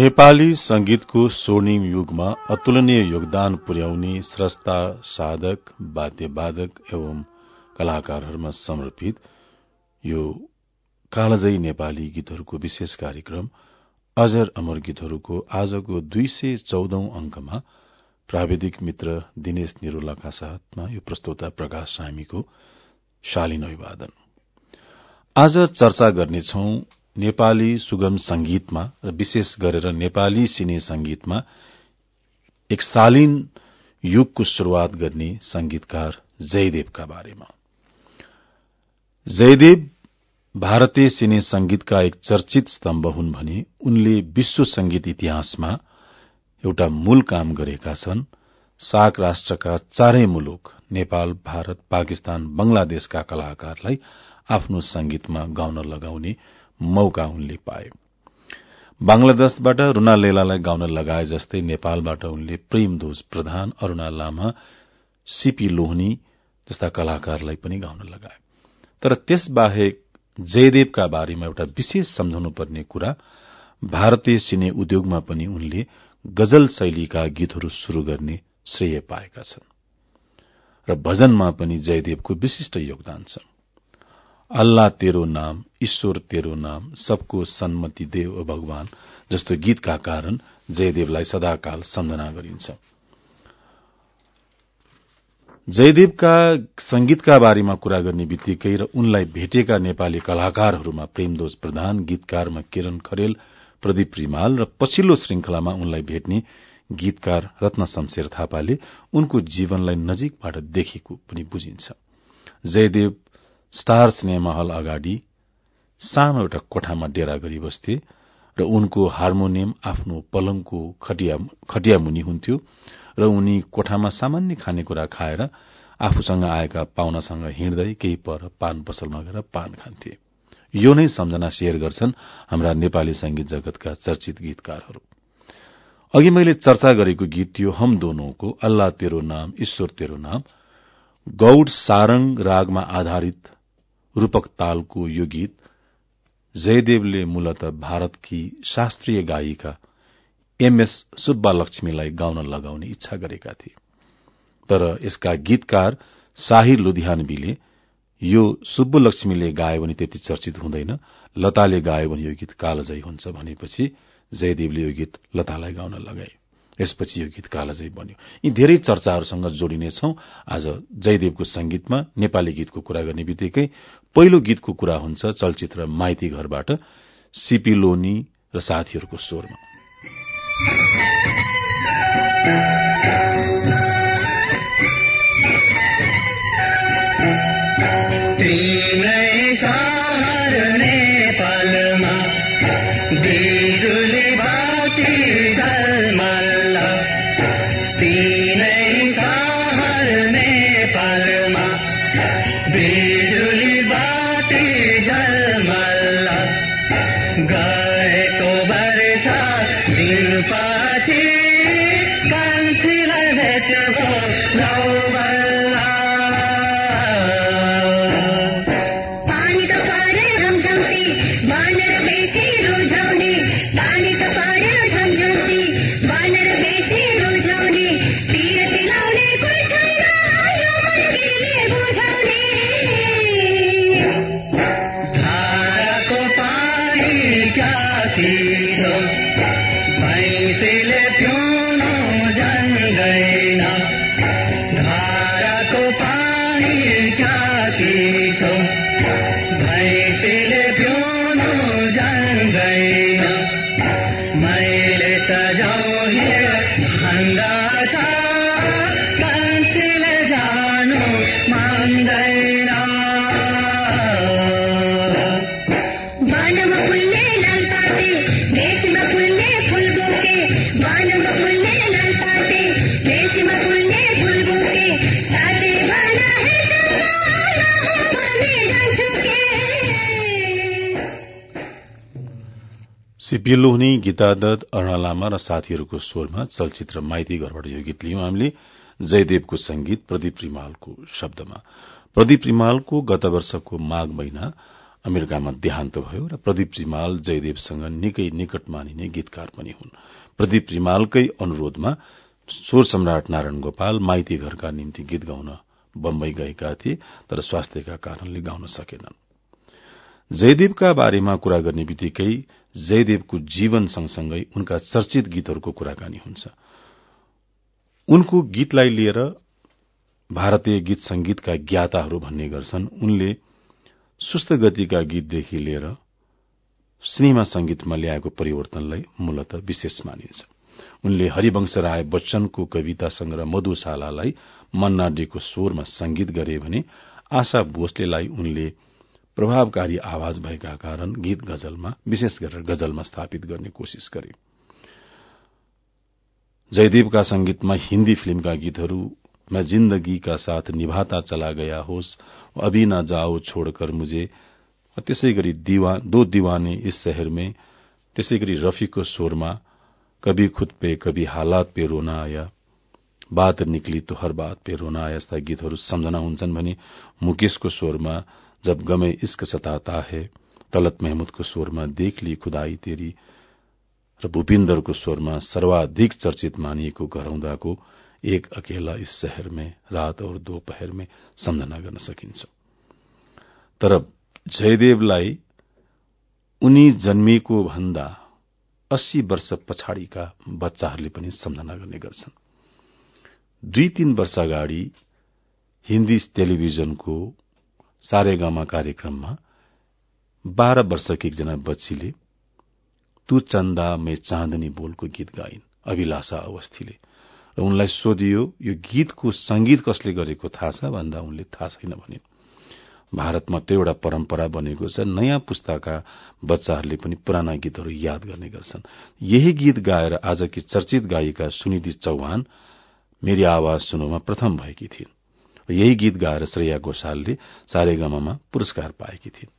नेपाली संगीतको स्वर्णिम युगमा अतुलनीय योगदान पुर्याउने स्रष्टा साधक वाद्यवादक एवं कलाकारहरूमा समर्पित यो कालजयी नेपाली गीतहरूको विशेष कार्यक्रम अजर अमर गीतहरूको आजको दुई सय चौधौं अंकमा प्राविधिक मित्र दिनेश निरोलाका साथमा यो प्रस्तोता प्रकाश सामीको शालीन अभिवादन। आज चर्चा गर्नेछौ नेपाली सुगम संगीतमा र विशेष गरेर नेपाली सिने संगीतमा एक शालीन युगको शुरूआत गर्ने संगीतकार जयदेवका बारेमा। जयदेव भारतीय सिने संगीतका एक चर्चित स्तम्भ हुन् भने उनले विश्व संगीत इतिहासमा एउटा मूल काम गरेका छन्। साक राष्ट्रका चारै मुलुक नेपाल भारत पाकिस्तान बंगलादेशका कलाकारलाई आफ्नो संगीतमा गाउन लगाउने मौका उनले पाए। बंगलादेशबाट रूना लेलालाई गाउन लगाए जस्तै नेपालबाट उनले प्रेमध्वज प्रधान अरूणा लामा सीपी लोहनी जस्ता कलाकारलाई पनि गाउन लगाए। तर त्यसबाहेक जयदेवका बारेमा एउटा विशेष सम्झाउनु पर्ने कुरा भारतीय सिने उद्योगमा पनि उनले गजल शैलीका गीतहरू शुरू गर्ने श्रेय पाएका छन्। र भजनमा पनि जयदेवको विशिष्ट योगदान छ। अल्लाह तेरो नाम ईश्वर तेरो नाम सबको सन्मति देव भगवान जस्तो गीतका कारण जयदेवलाई सदाकाल सम्झना गरिन्छ। जयदेवका संगीतका बारेमा कुरा गर्ने बित्तिकै र उनलाई भेटेका नेपाली कलाकारहरूमा प्रेमदोज प्रधान गीतकारमा किरण खरेल प्रदीप रिमाल र पछिल्लो श्रृंखलामा उनलाई भेट्ने गीतकार रत्न शमशेर थापाले उनको जीवनलाई नजिकबाट देखेको पनि बुझिन्छ। जयदेव स्टार सिनेमा हल अगाडि सानो एउटा कोठामा डेरा गरी बस्थे र उनको हार्मोनियम आफ्नो पलङको खटिया, मुनि हुन्थ्यो र उनी कोठामा सामान्य खानेकुरा खाएर आफूसँग आएका पाहुनासँग हिँड्दै केही पर पान पसलमा गएर पान खान्थे। यो नै सम्झना शेयर गर्छन् हाम्रा नेपाली संगीत जगतका चर्चित गीतकारहरू। अघि मैले चर्चा गरेको गीत थियो हम दोनोको अल्लाह तेरो नाम ईश्वर तेरो नाम। गौड सारंग रागमा आधारित रूपक तालको यो गीत जयदेवले मूलत भारतकी शास्त्रीय गायिका एमएस सुब्बा लक्ष्मीलाई गाउन लगाउने इच्छा गरेका थिए। तर यसका गीतकार शाही लुधियानवीले यो सुब्बु लक्ष्मीले गायो भने त्यति चर्चित हुँदैन लताले गायो भने यो गीत कालजयी हुन्छ भनेपछि जयदेवले यो गीत लतालाई गाउन लगाए। यसपछि यो गीत कालजै बन्यो यी धेरै चर्चाहरूसँग जोडिनेछौ आज जयदेवको संगीतमा नेपाली गीतको कुरा गर्ने बित्तिकै पहिलो गीतको कुरा हुन्छ चलचित्र माइती घरबाट सीपी लोनी र साथीहरूको स्वरमा। Thank you. सिपी लोहनी गीता दत्त अर्ण लामा र साथीहरूको स्वरमा चलचित्र माइती घरबाट यो गीत लियौं हामीले। जयदेवको संगीत प्रदीप रिमालको शब्दमा। प्रदीप रिमालको गत वर्षको माघ महिना अमेरिकामा देहान्त भयो र प्रदीप रिमाल जयदेवसँग निकै निकट मानिने गीतकार पनि हुन्। प्रदीप रिमालकै अनुरोधमा स्वर सम्राट नारायण गोपाल माइती घरका निम्ति गीत गाउन बम्बई गएका थिए तर स्वास्थ्यका कारणले गाउन सकेनन्। जयदेवका बारेमा कुरा गर्ने बित्तिकै जयदेवको जीवन सँगसँगै उनका चर्चित गीतहरूको कुराकानी हुन्छ। उनको गीतलाई लिएर भारतीय गीत संगीतका ज्ञाताहरू भन्ने गर्छन्। उनले सुस्त गतिका गीतदेखि लिएर सिनेमा संगीतमा ल्याएको परिवर्तनलाई मूलत विशेष मानिन्छ। उनले हरिवंश राय बच्चनको कविता संग्रह मधुशालालाई मन्नाडेको स्वरमा संगीत गरे भने आशा भोसलेलाई उनले प्रभावकारी आवाज भएका कारण गीत गजलमा विशेष गरेर गजलमा स्थापित गर्ने कोशिश गरे। जयदेवका संगीतमा हिन्दी फिल्मका गीतहरू मैं जिन्दगी का साथ निभाता चला गया होस् अभी न जाओ छोड़कर मुझे। त्यसै गरी दिवा, दो दीवाने इस शहर में त्यसै गरी रफीको स्वरमा कभी खुद पे कभी हालात पे रोना आया। बात निक्ली तो हर बात पे रोना आया यस्ता गीतहरू सम्झना हुन्छन् भने मुकेशको स्वरमा जब गमे इश्क सताता है तलत महमुदको स्वरमा देख ली खुदाई तेरी। र भूपिन्दरको स्वरमा सर्वाधिक चर्चित मानिएको घरौंदाको एक अकेला इस शहर में रात और दोपहर में सम्झना गर्न सकिन्छ तर जयदेवलाई उनी जन्मिएको भन्दा अस्सी वर्ष पछाडिका बच्चाहरूले पनि सम्झना गर्ने गर्छन्। दुई तीन वर्ष अगाडि हिन्दी टेलिभिजनको सारेगामा कार्यक्रममा बाह्र वर्षकी एकजना बच्चीले तु चन्दा मे चाँदनी बोलको गीत गाइन् अभिलाषा अवस्थीले। र उनलाई सोधियो यो गीतको संगीत कसले गरेको थाहा छ? भन्दा उनले थाहा छैन भनिन् भारतमा त्यो एउटा परम्परा बनेको छ नयाँ पुस्ताका बच्चाहरूले पनि पुराना गीतहरू याद गर्ने गर्छन्। यही गीत गाएर आजकी चर्चित गायिका सुनिधि चौहान मेरी आवाज सुनोमा प्रथम भएकी थिइन्। यही गीत गाएर श्रेया घोषालले सारेगामामा पुरस्कार पाएकी थिइन्।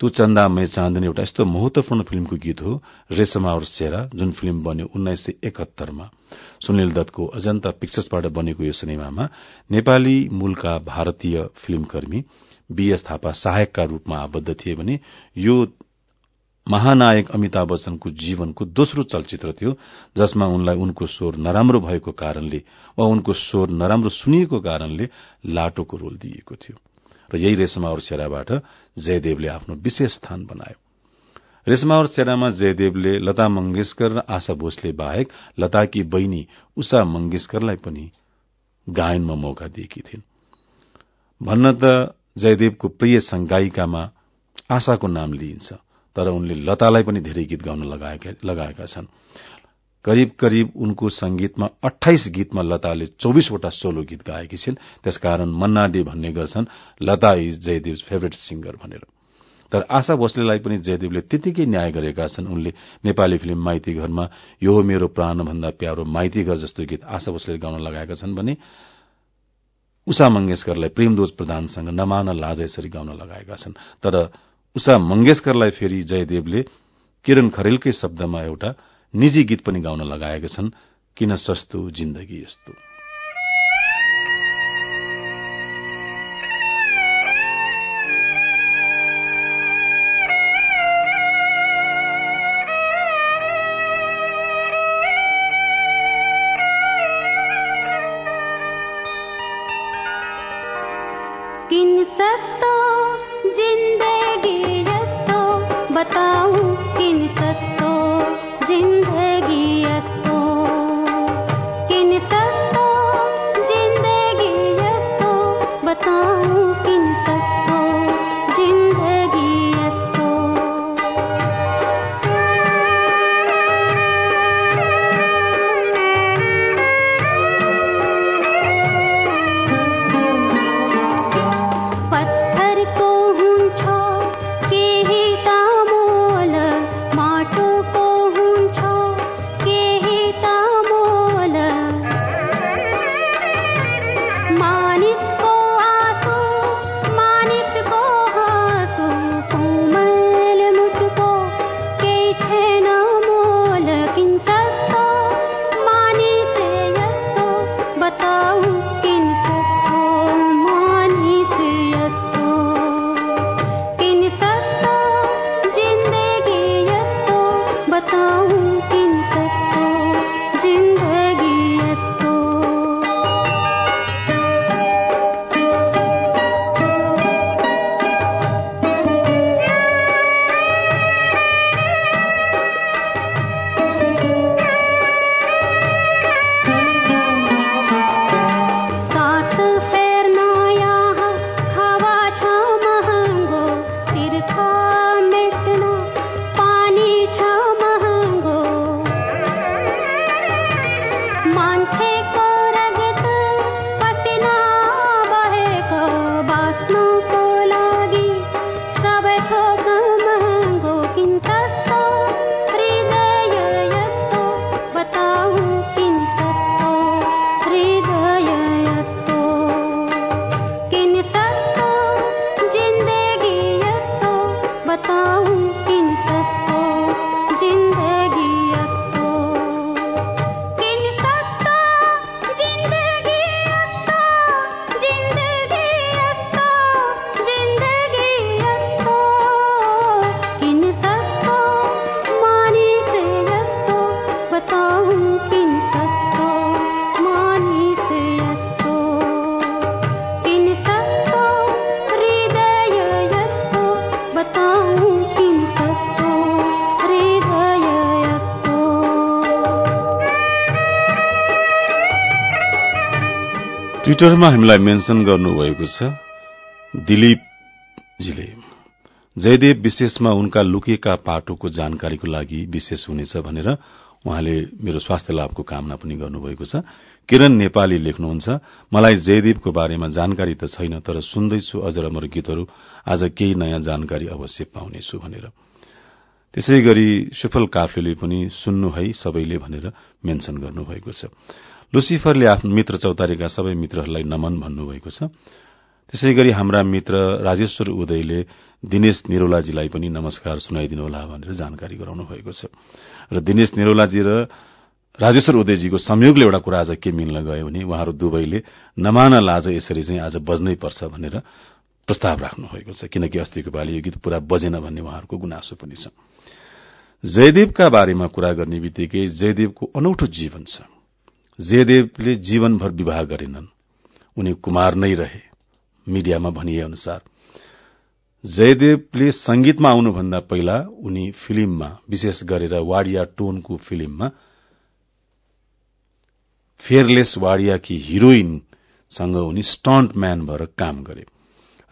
तु चन्दा मै चाँदनी एउटा यस्तो महत्वपूर्ण फिल्मको गीत हो। रेशमा और सेरा जुन फिल्म बन्यो उन्नाइस सय एकहत्तरमा। सुनिल दत्तको अजन्ता पिक्चर्सबाट बनेको यो सिनेमामा नेपाली मूलका भारतीय फिल्मकर्मी बीएस थापा सहायकका रूपमा आबद्ध थिए भने यो महानायक अमिताभ बच्चनको जीवनको दोस्रो चलचित्र थियो जसमा उनलाई उनको स्वर नराम्रो भएको कारणले वा उनको स्वर नराम्रो सुनिएको कारणले लाटोको रोल दिइएको थियो। र यही रेशमा और सेराबाट जयदेवले आफ्नो विशेष स्थान बनायो। रेशमा और सेरामा जयदेवले लता मंगेशकर र आशा भोसले बाहेक लताकी बहिनी उषा मंगेशकरलाई पनि गायनमा मौका दिएकी थिइन्। भन्न त जयदेवको प्रिय संगायिकामा आशाको नाम लिइन्छ। तर उनले लतालाई पनि धेरै गीत गाउन लगाएका छन्। करिब करिब उनको संगीतमा अठाइस गीतमा लताले चौविसवटा सोलो गीत गाएकी छिन्। त्यसकारण मन्नाडे भन्ने गर्छन् Lata is Jaidev favourite singer भनेर। तर आशा भोसलेलाई पनि जयदेवले त्यतिकै न्याय गरेका छन्। उनले नेपाली फिल्म माइती घरमा यो मेरो प्राणभन्दा प्यारो माइती घर जस्तो गीत आशा भोसले गाउन लगाएका छन् भने उषा मंगेशकरलाई प्रेमदोज प्रधानसँग नमान लाज यसरी गाउन लगाएका छन्। तर उषा मंगेशकरलाई फेरि जयदेवले किरण खरेलकै शब्दमा एउटा निजी गीत पनि गाउन लगाएका छन् किन सस्तो जिन्दगी यस्तो? ट्विटरमा हामीलाई मेन्सन गर्नुभएको छ दिलीपजीले। जयदेव विशेषमा उनका लुकेका पाटोको जानकारीको लागि विशेष हुनेछ भनेर उहाँले मेरो स्वास्थ्य लाभको कामना पनि गर्नुभएको छ। किरण नेपाली लेख्नुहुन्छ मलाई जयदेवको बारेमा जानकारी त छैन तर सुन्दैछु अजर गीतहरू आज केही नयाँ जानकारी अवश्य पाउनेछु भनेर। त्यसै गरी सुफल काफ्लेले पनि सुन्नु है सबैले भनेर मेन्सन गर्नुभएको छ। लुसिफरले आफ्नो मित्र चौतारीका सबै मित्रहरूलाई नमन भन्नुभएको छ। त्यसै गरी हाम्रा मित्र राजेश्वर उदयले दिनेश निरोलाजीलाई पनि नमस्कार सुनाइदिनुहोला भनेर जानकारी गराउनु भएको छ। र दिनेश निरोलाजी र राजेश्वर उदयजीको संयोगले एउटा कुरा आज के मिल्न गयो भने उहाँहरू दुवैले नमान लाज यसरी चाहिँ आज बज्नै पर्छ भनेर प्रस्ताव राख्नु भएको छ। किनकि अस्तिको पालि यो गीत पूरा बजेन भन्ने उहाँहरूको गुनासो पनि छ। जयदेवका बारेमा कुरा गर्ने बित्तिकै जयदेवको अनौठो जीवन छ। जयदेवले जीवनभर विवाह गरेनन्। उनी कुमार नै रहे मिडियामा भनिए अनुसार। जयदेवले संगीतमा आउनुभन्दा पहिला उनी फिल्ममा विशेष गरेर वाडिया टोनको फिल्ममा फेयरलेस वाडियाकी हिरोइनसँग उनी स्टन्ट म्यान भएर काम गरे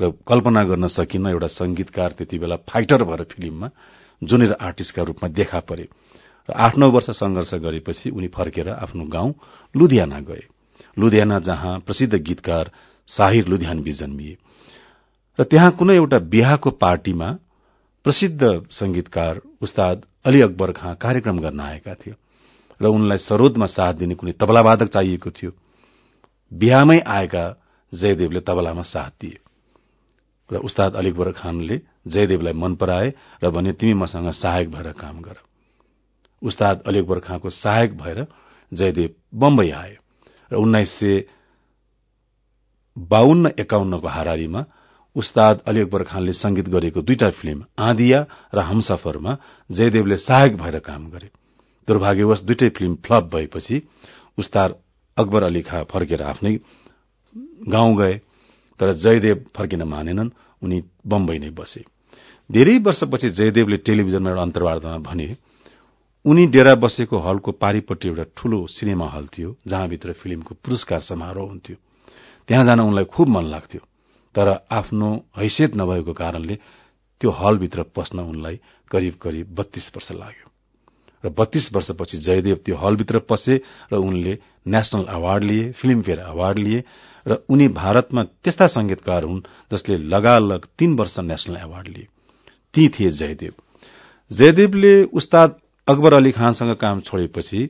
र कल्पना गर्न सकिन्न एउटा संगीतकार त्यति बेला फाइटर भएर फिल्ममा जुनियर आर्टिस्टका रूपमा देखा परे। र आठ नौ वर्ष संघर्ष गरेपछि उनी फर्केर आफ्नो गाउँ लुधियाना गए। लुधियाना जहाँ प्रसिद्ध गीतकार शाहिर लुधियानबी जन्मिए र त्यहाँ कुनै एउटा बिहाको पार्टीमा प्रसिद्ध संगीतकार उस्ताद अली अकबर खाँ कार्यक्रम गर्न आएका थिए र उनलाई सरोदमा साथ दिने कुनै तबलावादक चाहिएको थियो। बिहामै आएका जयदेवले तबलामा साथ दिए। र उस्ताद अली अकबर खानले जयदेवलाई मन पराए र भने तिमी मसँग सहायक भएर काम गर। उस्ताद अली अकबर खाँको सहायक भएर जयदेव बम्बई आए र उन्नाइस सय बाहन्न एकाउन्नको हारारीमा उस्ताद अली अकबर खानले संगीत गरेको दुईटा फिल्म आँदिया र हमसफरमा जयदेवले सहायक भएर काम गरे। दुर्भाग्यवश दुईटै फिल्म फ्लप भएपछि उस्ताद अकबर अली खाँ फर्केर आफ्नै गाउँ गए तर जयदेव फर्किन मानेनन् उनी बम्बई नै बसे। धेरै वर्षपछि जयदेवले टेलिभिजनमा एउटा अन्तर्वार्तामा भने उनी डेरा बसेको हलको पारिपट्टि एउटा ठूलो सिनेमा हल थियो जहाँभित्र फिल्मको पुरस्कार समारोह हुन्थ्यो। त्यहाँ जान उनलाई खुब मन लाग्थ्यो तर आफ्नो हैसियत नभएको कारणले त्यो हलभित्र पस्न उनलाई करिब करिब बत्तीस वर्ष लाग्यो। र बत्तीस वर्षपछि जयदेव त्यो हलभित्र पसे र उनले नेशनल अवार्ड लिए फिल्मफेयर अवार्ड लिए र उनी भारतमा त्यस्ता संगीतकार हुन् जसले लगालग तीन वर्ष नेशनल अवार्ड लिए। ती थिए जयदेव। जयदेवले उस्ताद अकबर अली खानसँग काम छोडेपछि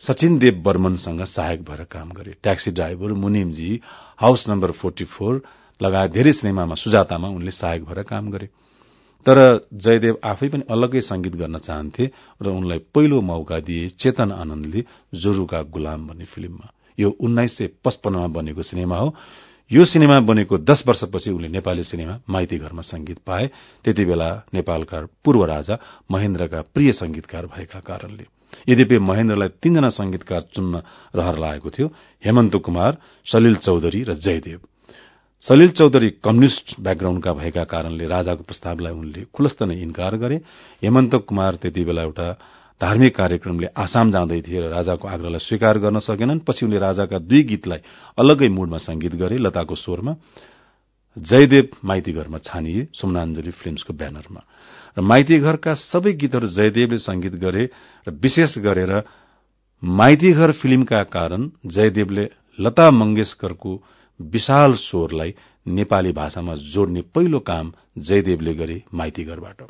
सचिन देव बर्मनसँग सहायक भएर काम गरे। Taxi driver Munimji house number forty four लगायत धेरै सिनेमामा सुजातामा उनले सहायक भएर काम गरे। तर जयदेव आफै पनि अलग्गै संगीत गर्न चाहन्थे र उनलाई पहिलो मौका दिए चेतन आनन्दले जोरुका गुलाम भन्ने फिल्ममा। यो उन्नाइस सय पचपन्नमा बनेको सिनेमा हो। यो सिनेमा बनेको दश वर्षपछि उनले नेपाली सिनेमा माइती घरमा संगीत पाए। त्यति बेला नेपालका पूर्व राजा महेन्द्रका प्रिय संगीतकार भएका कारणले। यद्यपि महेन्द्रलाई तीनजना संगीतकार चुन्न रहर लागेको थियो हेमन्त कुमार सलिल चौधरी र जयदेव। सलिल चौधरी कम्युनिष्ट ब्याकग्राउण्डका भएका कारणले राजाको प्रस्तावलाई उनले खुलस्त नै इन्कार गरे। हेमन्त कुमार त्यति बेला एउटा धार्मिक कार्यक्रमले आसाम जाँदै थिए र राजाको आग्रहलाई स्वीकार गर्न सकेनन्। पछि उनले राजाका दुई गीतलाई अलग्गै मूडमा संगीत गरे लताको स्वरमा जयदेव माइती घरमा छानिए सुमनाञ्जली फिल्मसको ब्यानरमा। र माइती घरका सबै गीतहरू जयदेवले संगीत गरे र विशेष गरेर माइती घर फिल्मका कारण जयदेवले लता मंगेशकरको विशाल स्वरलाई नेपाली भाषामा जोड्ने पहिलो काम जयदेवले गरे माइतीघरबाट।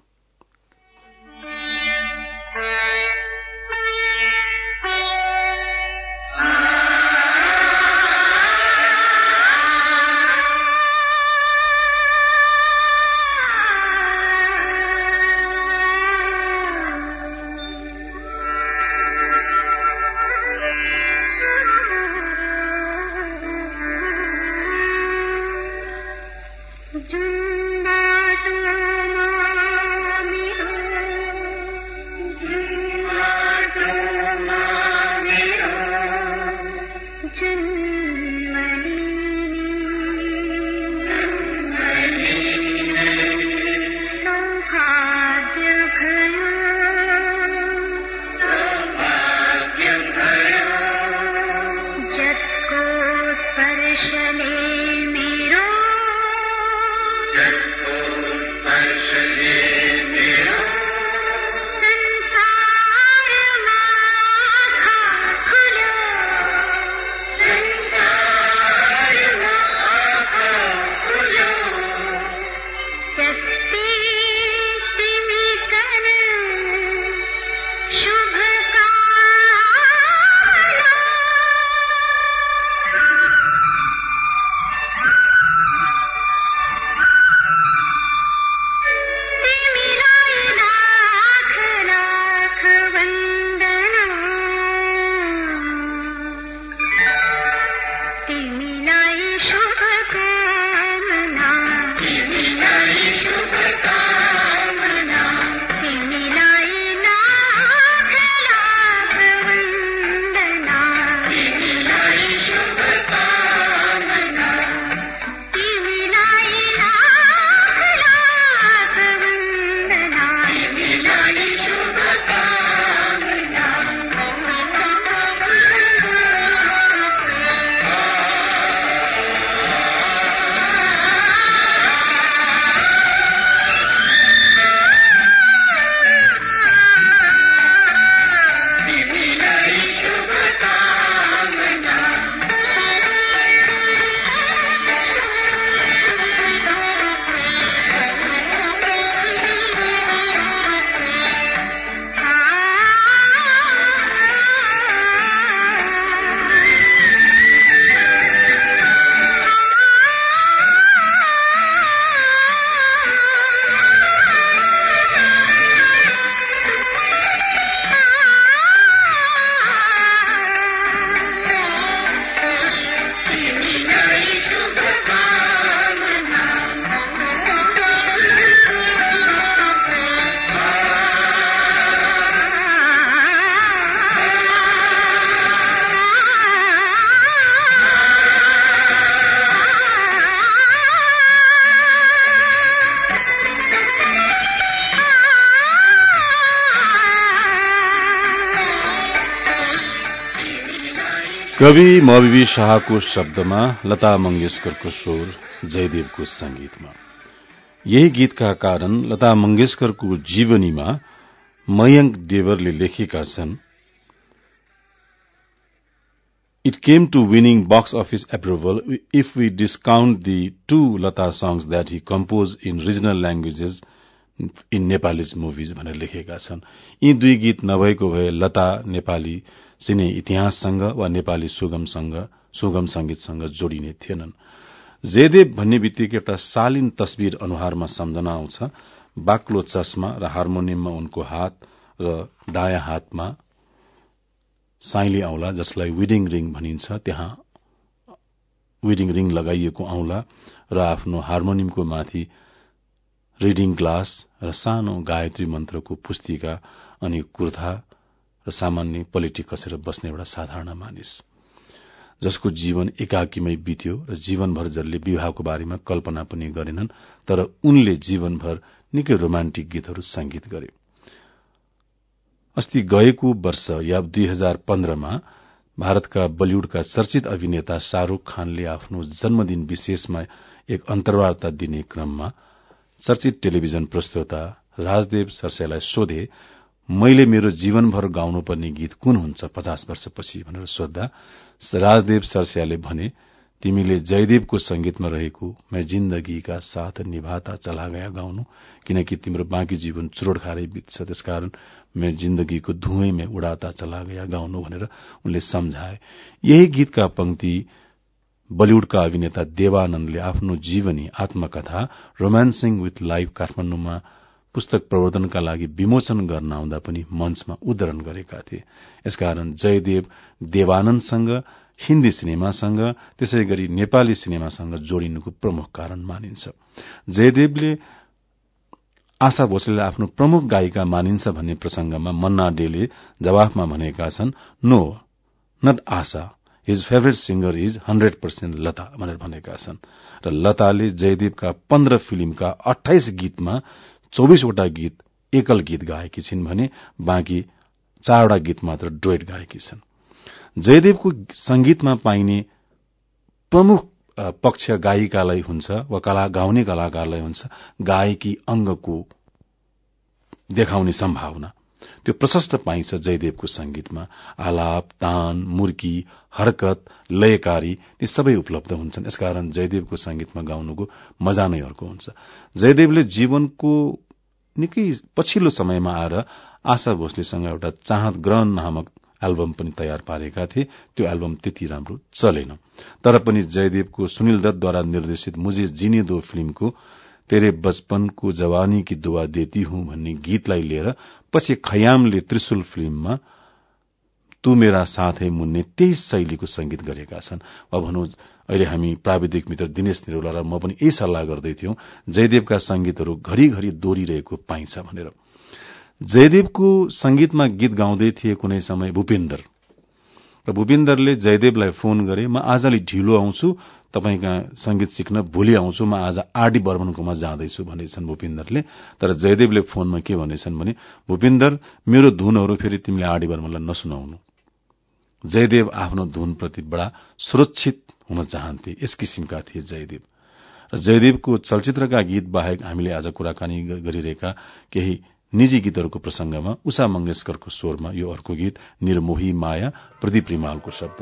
कवि मववि शाहको शब्दमा लता मंगेशकरको स्वर जयदेवको संगीतमा। यही गीतका कारण लता मंगेशकरको जीवनीमा मयंक देवरले लेखेका छन् it came to winning box office approval if we discount the two Lata songs that he compose in regional languages in Nepalese movies भनेर लेखेका छन्। यी दुई गीत नभएको भए लता नेपाली सिने इतिहाससँग वा नेपाली सुगमसँग सुगम संगीतसँग जोडिने थिएनन्। जयदेव भन्ने बित्तिकै एउटा शालीन तस्विर अनुहारमा सम्झना आउँछ। बाक्लो चस्मा र हार्मोनियममा उनको हात र दायाँ हातमा साइली औंला जसलाई विडिङ रिङ भनिन्छ त्यहाँ विडिङ रिङ लगाइएको औंला र आफ्नो हार्मोनियमको माथि रिडिङ ग्लास र सानो गायत्री मन्त्रको पुस्तिका अनि कुर्था र सामान्य पलिटी कसेर बस्ने एउटा साधारण मानिस। जसको जीवन एकाकीमै बित्यो र जीवनभर जसले विवाहको बारेमा कल्पना पनि गरेनन् तर उनले जीवनभर निकै रोमान्टिक गीतहरू संगीत गरे। अस्ति गएको वर्ष या दुई हजार पन्ध्रमा भारतका बलिउडका चर्चित अभिनेता शाहरूख खानले आफ्नो जन्मदिन विशेषमा एक अन्तर्वार्ता दिने क्रममा चर्चित टेलिभिजन प्रस्तोता राजदेव सरसेलाई सोधे मैले मेरो जीवनभर गाउनुपर्ने गीत कुन हुन्छ पचास वर्षपछि? भनेर सोद्धा राजदेव सरस्याले भने तिमीले जयदेवको संगीतमा रहेको मै जिन्दगीका साथ निभाता चला गया गाउनु किनकि तिम्रो बाँकी जीवन चुरोड खारै बित्छ त्यसकारण मै जिन्दगीको धुवैमै उडाता चला गया गाउनु भनेर उनले सम्झाए। यही गीतका पंक्ति बलिउडका अभिनेता देवानन्दले आफ्नो जीवनी आत्मकथा रोमान्सिङ विथ लाइफ काठमाण्डुमा पुस्तक प्रवर्धनका लागि विमोचन गर्न आउँदा पनि मञ्चमा उद्धरण गरेका थिए। यसकारण जयदेव देवानन्दसँग हिन्दी सिनेमासँग त्यसै गरी नेपाली सिनेमासँग जोडिनुको प्रमुख कारण मानिन्छ। जयदेवले आशा भोसलेलाई आफ्नो प्रमुख गायिका मानिन्छ भन्ने प्रसंगमा मन्ना डेले जवाफमा भनेका छन् no not Asha his favourite singer is hundred percent Lata भनेर भनेका छन्। र लताले जयदेवका पन्ध्र फिल्मका अठाइस गीतमा चौविसवटा गीत एकल गीत गाएकी छिन् भने बाँकी चारवटा गीत मात्र डोइट गाएकी छन्। जयदेवको संगीतमा पाइने प्रमुख पक्ष गायिकालाई हुन्छ वा कला गाउने कलाकारलाई हुन्छ गायकी अंगको देखाउने सम्भावना। त्यो प्रशस्त पाइन्छ जयदेवको संगीतमा आलाप तान मुर्की हरकत लयकारी ती सबै उपलब्ध हुन्छन्। यसकारण जयदेवको संगीतमा गाउनुको मजा नै अर्को हुन्छ। जयदेवले जीवनको निकै पछिल्लो समयमा आएर आशा भोसलेसँग एउटा चाहत ग्रहण नामक एल्बम पनि तयार पारेका थिए। त्यो एल्बम त्यति राम्रो चलेन। तर पनि जयदेवको सुनिल दत्तद्वारा निर्देशित मुझे जिने दो फिल्मको तेरे बचपनको जवानी की दुवा देती हुँ भन्ने गीतलाई लिएर पछि खयामले त्रिशुल फिल्ममा तू मेरा साथै मुन्ने त्यही शैलीको संगीत गरेका छन्। भनौँ अहिले हामी प्राविधिक मित्र दिनेश निरौला र म पनि यही सल्लाह गर्दैथ्यौं जयदेवका संगीतहरू घरिघरि दोहोरिरहेको पाइन्छ भनेर। जयदेवको संगीतमा गीत गाउँदै थिए कुनै समय भूपेन्दर। र भूपेन्दरले जयदेवलाई फोन गरे म आजले ढिलो आउँछु तपाईँ संगीत सिक्न भोलि आउँछु। म आज आरडी बर्मनकोमा जाँदैछु भनेछन् भूपेन्दरले। तर जयदेवले फोनमा के भनेछन् भने भूपेन्दर मेरो धुनहरू फेरि तिमीले आरडी बर्मनलाई नसुनाउनु। जयदेव आफ्नो धुनप्रति बडा सुरक्षित हुन चाहन्थे। यस किसिमका थिए जयदेव। र जयदेवको चलचित्रका गीत बाहेक हामीले आज कुराकानी गरिरहेका केही निजी गीतहरूको प्रसंगमा उषा मंगेशकरको स्वरमा यो अर्को गीत निर्मोही माया प्रदीप रिमालको शब्द।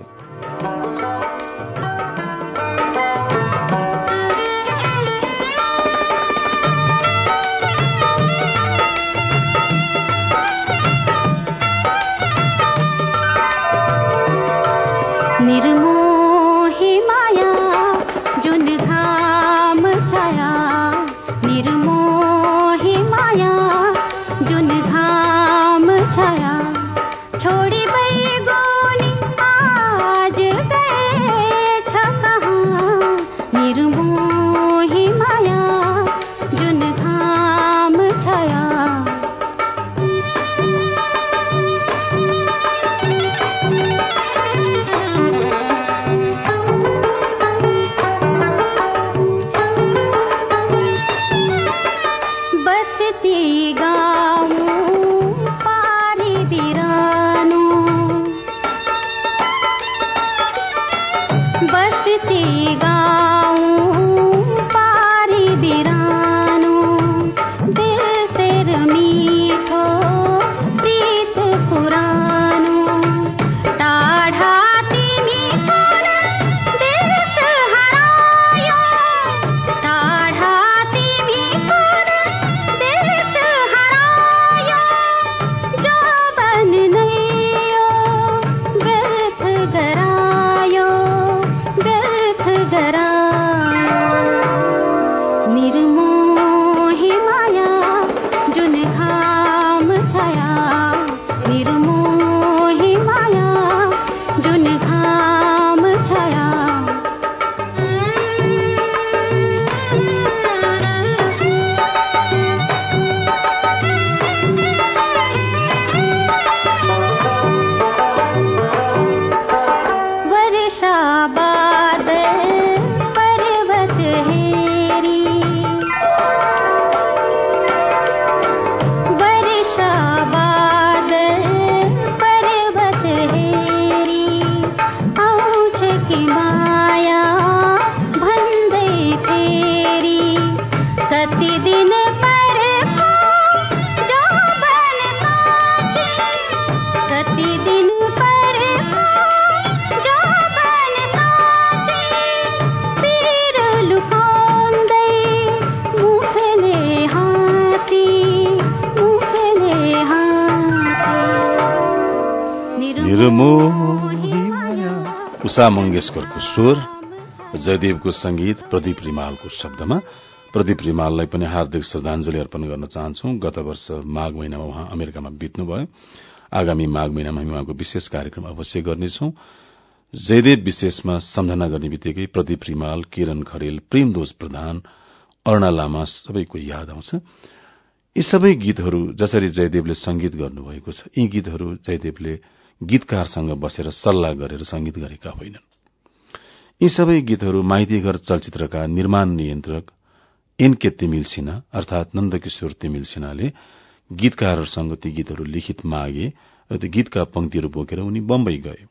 उषा मंगेशकरको स्वर जयदेवको संगीत प्रदीप रिमालको शब्दमा। प्रदीप रिमाललाई पनि हार्दिक श्रद्धांजलि अर्पण गर्न चाहन्छौ। गत वर्ष माघ महिनामा उहाँ अमेरिकामा बित्नुभयो। आगामी माघ महिनामा हामी उहाँको विशेष कार्यक्रम अवश्य गर्नेछौ। जयदेव विशेषमा सम्झना गर्ने बित्तिकै प्रदीप रिमाल किरण खरेल प्रेमदोज प्रधान अरूणा लामा सबैको याद आउँछ। यी सबै गीतहरू जसरी जयदेवले संगीत गर्नुभएको छ यी गीतहरू जयदेवले गीतकारसँग बसेर सल्लाह गरेर संगीत गरेका होइनन्। यी सबै गीतहरू माइतीघर चलचित्रका निर्माण नियन्त्रक एनके तिमिल सिन्हा अर्थात नन्दकिशोर तिमिल सिन्हाले गीतकारहरूसँग ती गीतहरू लिखित मागे र ती गीतका पंक्तिहरू बोकेर उनी बम्बई गए।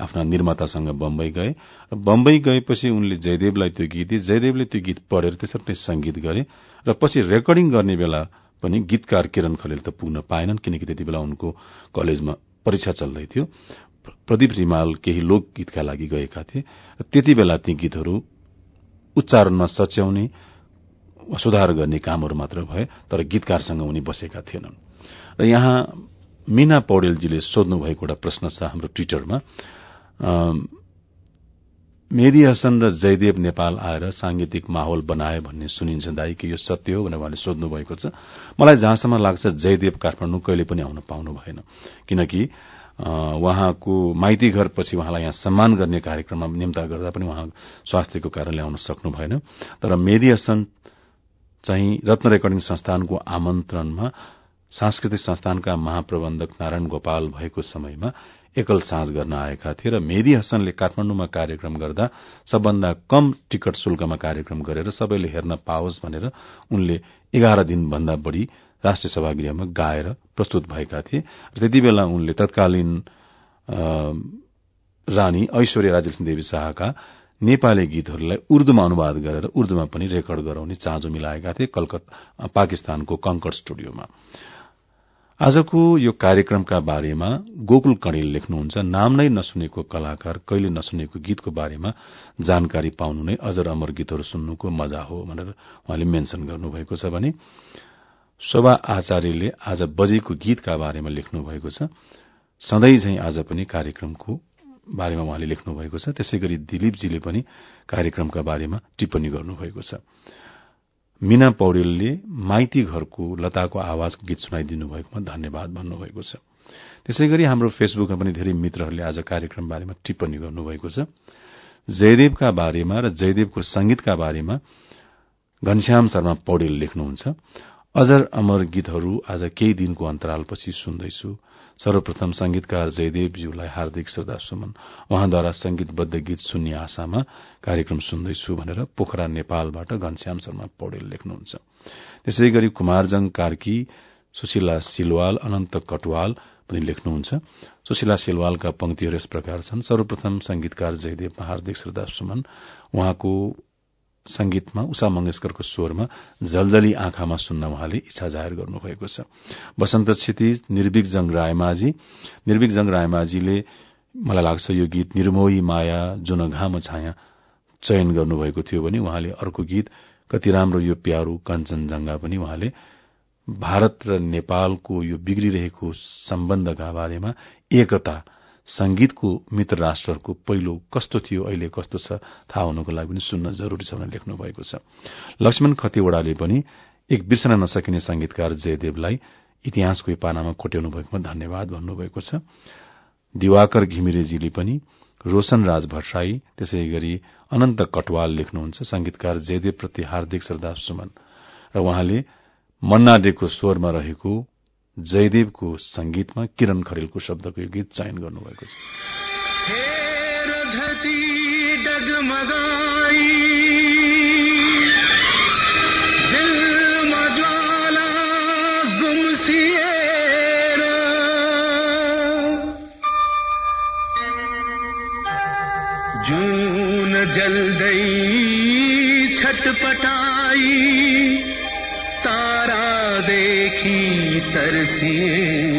आफ्ना निर्मातासँग बम्बई गए र बम्बई गएपछि उनले जयदेवलाई त्यो गीत दिए। जयदेवले त्यो गीत पढेर त्यसरी नै संगीत गरे र पछि रेकर्डिङ गर्ने बेला पनि गीतकार किरण खलेल त पुग्न पाएनन् किनकि त्यति बेला उनको कलेजमा परीक्षा चल्दै थियो। प्रदीप रिमाल केही लोकगीतका लागि गएका थिए र त्यति बेला ती गीतहरू उच्चारणमा सच्याउने सुधार गर्ने कामहरू मात्र भए तर गीतकारसँग उनी बसेका थिएनन्। र यहाँ मीना पौडेलजीले सोध्नु भएको एउटा प्रश्न छ हाम्रो ट्विटरमा। मेदी हसन र जयदेव नेपाल आएर सांगीतिक माहौल बनाए भन्ने सुनिन्छ दाई कि यो सत्य हो भनेर उहाँले सोध्नु भएको छ। मलाई जहाँसम्म लाग्छ जयदेव काठमाडौँ कहिले पनि आउन पाउनु भएन। किनकि उहाँको माइती घर पछि उहाँलाई यहाँ सम्मान गर्ने कार्यक्रममा निम्ता गर्दा पनि उहाँ स्वास्थ्यको कारणले आउन सक्नु भएन। तर मेदी हसन चाहिँ रत्न रेकर्डिङ संस्थानको आमन्त्रणमा सांस्कृतिक संस्थानका महाप्रबन्धक नारायण गोपाल भएको समयमा एकल साँझ गर्न आएका थिए र मेदी हसनले काठमाण्डुमा कार्यक्रम गर्दा सबभन्दा कम टिकट शुल्कमा कार्यक्रम गरेर सबैले हेर्न पाओस् भनेर उनले एघार दिनभन्दा बढ़ी राष्ट्रिय सभागृहमा गाएर प्रस्तुत भएका थिए त्यति बेला उनले तत्कालीन रानी ऐश्वर्य राजेसिंह देवी शाहका नेपाली गीतहरूलाई उर्दूमा अनुवाद गरेर उर्दूमा पनि रेकर्ड गराउने चाँजो मिलाएका थिए कलकत्ता पाकिस्तानको कंकड स्टुडियोमा। आजको यो कार्यक्रमका बारेमा गोकुल कणेल लेख्नुहुन्छ। नाम नै नसुनेको कलाकार कहिले नसुनेको गीतको बारेमा जानकारी पाउनु नै अजर अमर गीतहरू सुन्नुको मजा हो भनेर उहाँले मेन्शन गर्नुभएको छ भने शोभा आचार्यले आज बजेको गीतका बारेमा लेख्नु भएको छ। सधैँ झै आज पनि कार्यक्रमको बारेमा उहाँले लेख्नु भएको छ। त्यसै गरी दिलीपजीले पनि कार्यक्रमका बारेमा टिप्पणी गर्नुभएको छ। मीना पौडेलले माइती घरको लताको आवाजको गीत सुनाइदिनु भएकोमा धन्यवाद भन्नुभएको छ। त्यसै गरी हाम्रो फेसबुकमा पनि धेरै मित्रहरूले आज कार्यक्रम बारेमा टिप्पणी गर्नुभएको छ। जयदेवका बारेमा र जयदेवको संगीतका बारेमा घनश्याम शर्मा पौडेल लेख्नुहुन्छ। अजर अमर गीतहरू आज केही दिनको अन्तरालपछि सुन्दैछु। सर्वप्रथम संगीतकार जयदेवज्यूलाई हार्दिक श्रद्धा सुमन उहाँद्वारा संगीतबद्ध गीत सुन्ने आशामा कार्यक्रम सुन्दैछु भनेर पोखरा नेपालबाट घनश्याम शर्मा पौडेल लेख्नुहुन्छ। त्यसै गरी कुमारजङ कार्की सुशीला सिलवाल अनन्त कटवाल पनि लेख्नुहुन्छ। सुशीला सिलवालका पंक्तिहरू यस प्रकार छन्। सर्वप्रथम संगीतकार जयदेवमा हार्दिक श्रद्धा सुमन उहाँको संगीतमा उषा मंगेशकरको स्वरमा जलजली आँखामा सुन्न उहाँले इच्छा जाहेर गर्नुभएको छ। वसन्त क्षितिज निर्विकजङ रायमाझी। निर्विकजङ रायमाझीले मलाई लाग्छ यो गीत निर्मोही माया जुन घाम छाया चयन गर्नुभएको थियो भने उहाँले अर्को गीत कति राम्रो यो प्यारो कञ्चनजंघा पनि उहाँले भारत र नेपालको यो बिग्रिरहेको सम्बन्धका बारेमा एकता संगीतको मित्र राष्ट्रहरूको पहिलो कस्तो थियो अहिले कस्तो छ थाहा हुनुको लागि पनि सुन्न जरूरी छ भनेर लेख्नु भएको छ। लक्ष्मण खतिवड़ाले पनि एक बिर्सन नसकिने संगीतकार जयदेवलाई इतिहासको पानामा कोट्याउनु भएकोमा धन्यवाद भन्नुभएको छ। दिवाकर घिमिरेजीले पनि रोशन राज भट्टराई त्यसै गरी अनन्त कटवाल लेख्नुहुन्छ संगीतकार जयदेवप्रति हार्दिक श्रद्धा सुमन। र उहाँले मन्नाडेको स्वरमा रहेको जयदेवको संगीतमा किरण खरेलको शब्दको यो गीत चयन गर्नुभएको छ। जल्दै देखी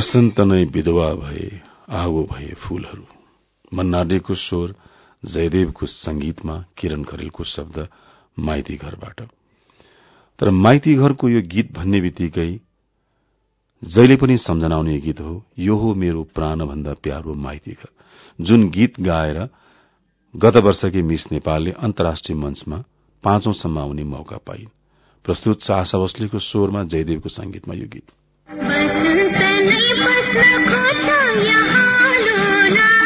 वसन्त नै विधवा भए आगो भए फूलहरू। मन्नाडेको स्वर जयदेवको संगीतमा किरण खरेलको शब्द माइती घरबाट। तर माइती घरको यो गीत भन्ने बित्तिकै जहिले पनि सम्झनाउने गीत हो यो हो मेरो प्राणभन्दा प्यारो माइती घर। जुन गीत गाएर गत वर्षकै मिस नेपालले अन्तर्राष्ट्रिय मञ्चमा पाँचौंसम्म आउने मौका पाइन्। प्रस्तुत आशा स्वरमा जयदेवको संगीतमा यो गीत। बसंत नै बस्न खोज्छ यहाँ लोलाएर।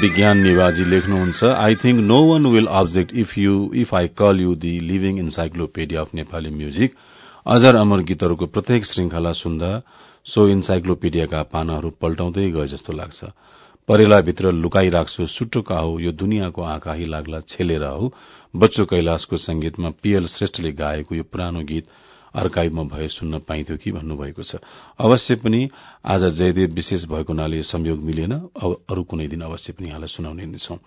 विज्ञान निवाजी लेख्नुहुन्छ। I think no one will object if you if I call you the living encyclopaedia of Nepali music अजर अमर गीतहरूको प्रत्येक श्रृंखला सुन्दा सो इन्साइक्लोपिडियाका पानाहरू पल्टाउँदै गए जस्तो लाग्छ। परेलाभित्र लुकाइराख्छु सुटुका हो यो दुनियाँको आँखा लाग्ला छेलेर हो बच्चो कैलाशको संगीतमा पीएल श्रेष्ठले गाएको यो पुरानो गीत अर्काइभमा भए सुन्न पाइन्थ्यो कि भन्नुभएको छ। अवश्य पनि आज जयदेव विशेष भएको हुनाले संयोग मिलेन। अरू कुनै दिन अवश्य पनि यहाँलाई सुनाउने नै छौं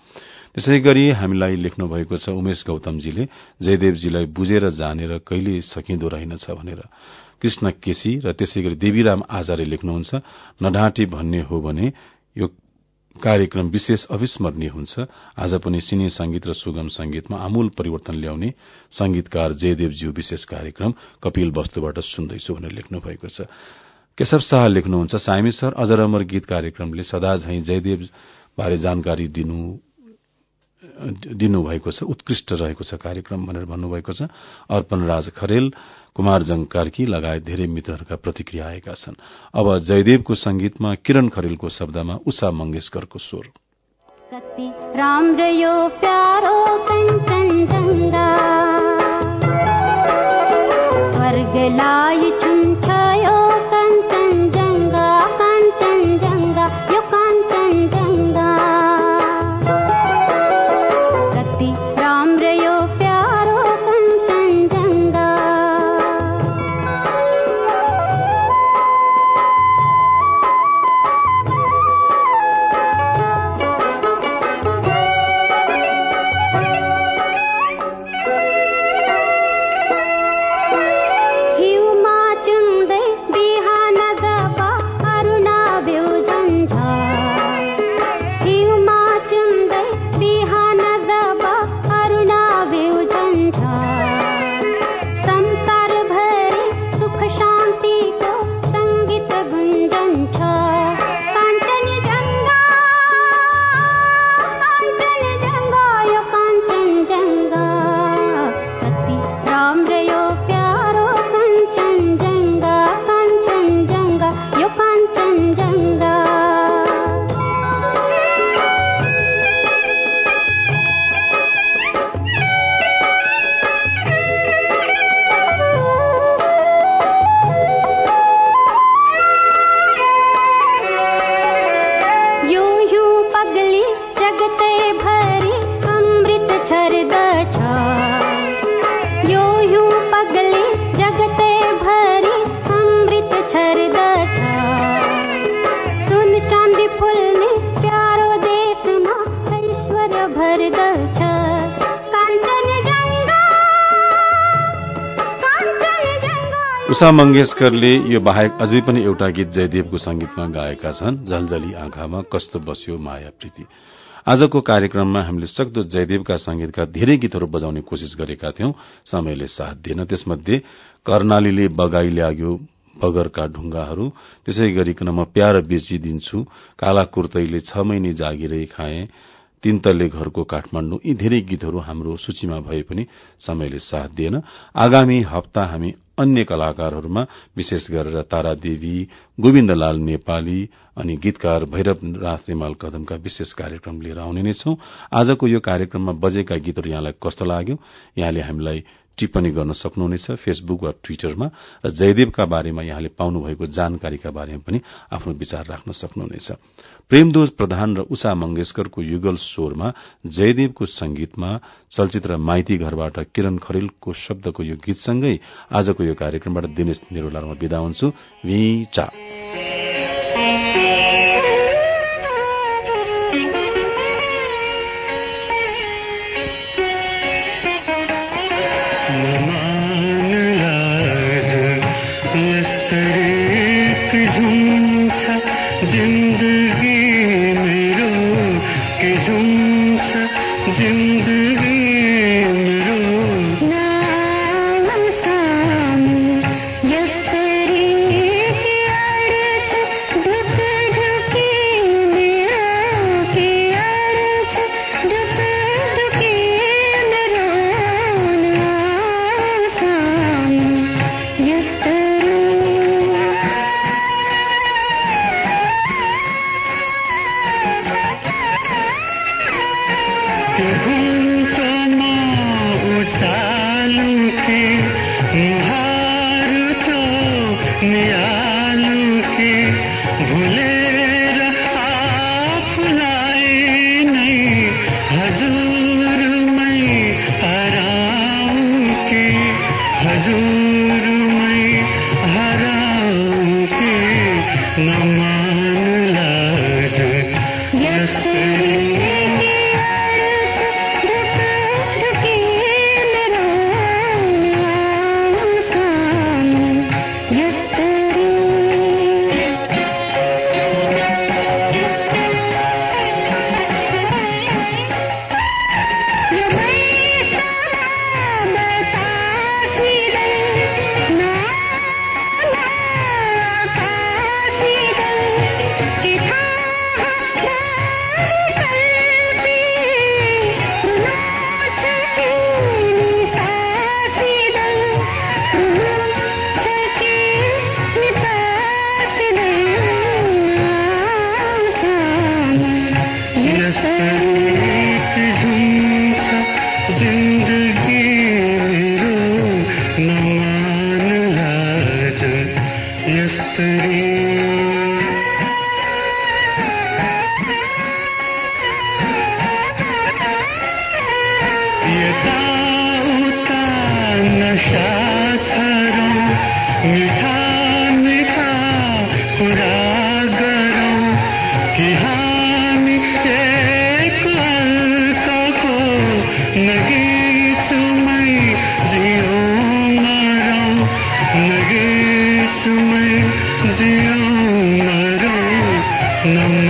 त्यसै गरी हामीलाई लेख्नु भएको छ उमेश गौतमजीले जयदेवजीलाई बुझेर जानेर कहिले सकिँदो रहेनछ भनेर। कृष्ण केसी र त्यसै गरी देवीराम आचार्य लेख्नुहुन्छ नढाँटी भन्ने हो भने यो कार्यक्रम विशेष अविस्मरणीय हुन्छ। आज पनि सिने संगीत र सुगम संगीतमा आमूल परिवर्तन ल्याउने संगीतकार जयदेवज्यू विशेष कार्यक्रम कपिल वस्तुबाट सुन्दैछु भनेर लेख्नु भएको छ। केशव शाह लेख्नुहुन्छ सामी सर अजर अमर गीत कार्यक्रमले सदा झै जयदेव बारे जानकारी दिनु दिनुभएको छ उत्कृष्ट रहेको छ कार्यक्रम भनेर भन्नुभएको छ। अर्पण राज खरेल कुमार जङ कार्की लगायत धेरै मित्रहरूका प्रतिक्रिया आएका छन्। अब जयदेवको संगीतमा किरण खरेलको शब्दमा उषा मंगेशकरको स्वर। कति उषा मंगेशकरले यो बाहेक अझै पनि एउटा गीत जयदेवको संगीतमा गाएका छन् झलझली आँखामा कस्तो बस्यो माया प्रीति। आजको कार्यक्रममा हामीले सक्दो जयदेवका संगीतका धेरै गीतहरू बजाउने कोशिश गरेका थियौं समयले साथ दिएन। त्यसमध्ये कर्णालीले बगाई ल्याग्यो बगरका ढुङ्गाहरू। त्यसै गरिकन म प्यार बेचिदिन्छु काला कुर्तैले छ महिने जागिरै खाए तीन तल्ले घरको काठमाण्डु यी धेरै गीतहरू हाम्रो सूचीमा भए पनि समयले साथ दिएन। आगामी हप्ता हामी अन्य कलाकारहरूमा विशेष गरेर तारा देवी गोविन्दलाल नेपाली अनि गीतकार भैरव रिमाल कदमका विशेष कार्यक्रम लिएर आउने नै छौं। आजको यो कार्यक्रममा बजेका गीतहरू यहाँलाई कस्तो लाग्यो? यहाँले हामीलाई टिप्पणी गर्न सक्नुहुनेछ फेसबुक वा ट्विटरमा र जयदेवका बारेमा यहाँले पाउनुभएको जानकारीका बारेमा पनि आफ्नो विचार राख्न सक्नुहुनेछ। प्रेमदोज प्रधान र उषा मंगेशकरको युगल स्वरमा जयदेवको संगीतमा चलचित्र माइती घरबाट किरण खरेलको शब्दको यो गीतसँगै आजको यो कार्यक्रमबाट दिनेश निरोलारमा विदा हुन्छु। No.